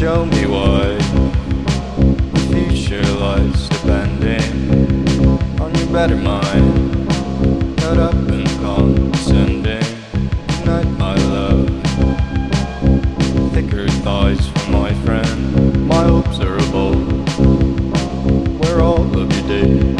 show me why the future lies depending on your better mind. Cut up and condescending, night my love. Thicker thighs for my friend, my hopes are observable. Where all of your days.